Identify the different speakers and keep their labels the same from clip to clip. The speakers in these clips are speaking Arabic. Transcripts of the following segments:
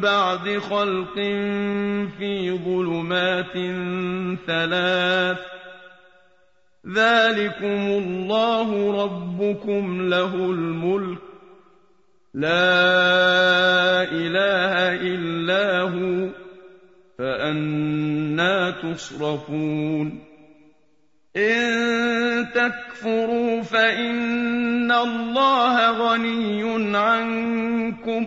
Speaker 1: بعد خلق في ظلمات ثلاث ذلكم الله ربكم له الملك لا إله إلا هو فأنا تصرفون إن تكفروا فإن الله غني عنكم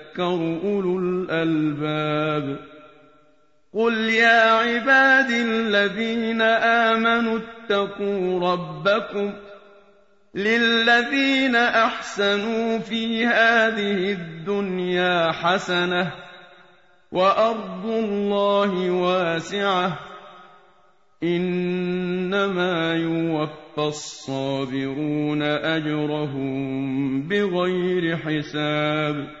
Speaker 1: أُولُو الْأَلْبَابِ. قُلْ يَا عِبَادِي الَّذِينَ آمَنُوا اتَّقُوا رَبَّكُمْ لِلَّذِينَ أَحْسَنُوا فِي هَٰذِهِ الدُّنْيَا حَسَنَةٌ وَأَرْضُ اللَّهِ وَاسِعَةٌ. إنما يوفى الصابرون أجرهم بغير حساب.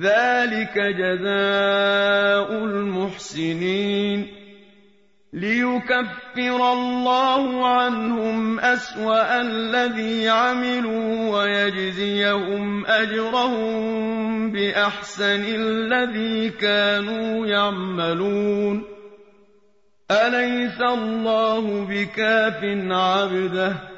Speaker 1: ذلك جزاء المحسنين. ليكفر الله عنهم أسوأ الذي عملوا ويجزيهم أجرهم بأحسن الذي كانوا يعملون. أليس الله بكاف عبده؟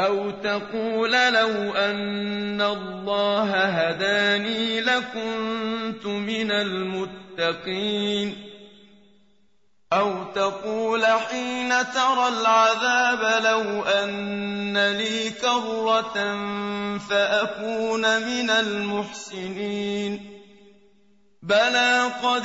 Speaker 1: أو تقول لو أن الله هداني لكنت من المتقين. أو تقول حين ترى العذاب لو أن لي كرة فأكون من المحسنين. بلى قد